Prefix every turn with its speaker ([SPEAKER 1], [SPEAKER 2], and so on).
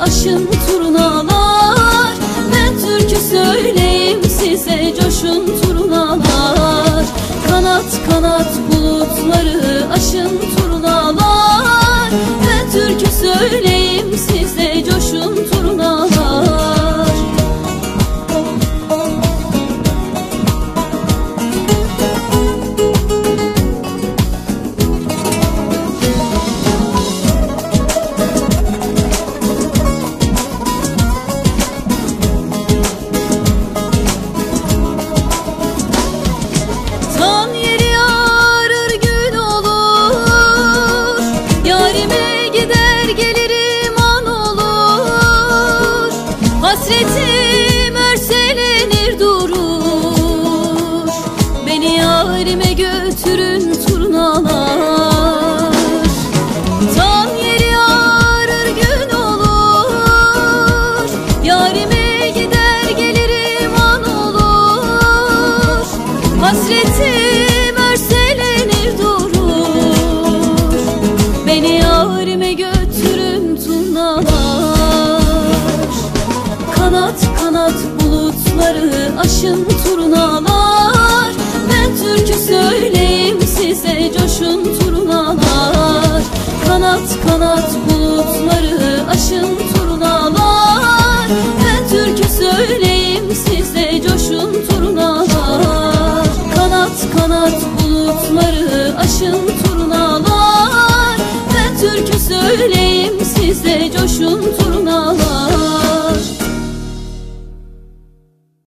[SPEAKER 1] aşın turnalar. Ben türkü söyleyeyim size coşun turnalar. Kanat kanat bulutları aşın turnalar Hasretim örselenir durur. Beni yarime götürün turnalar. Kanat kanat bulutları aşın turnalar. Ben türkü söyleyeyim size coşun turnalar. Kanat kanat bulutları aşın turnalar. Atları aşın turnalar. Ben türkü söyleyeyim size coşun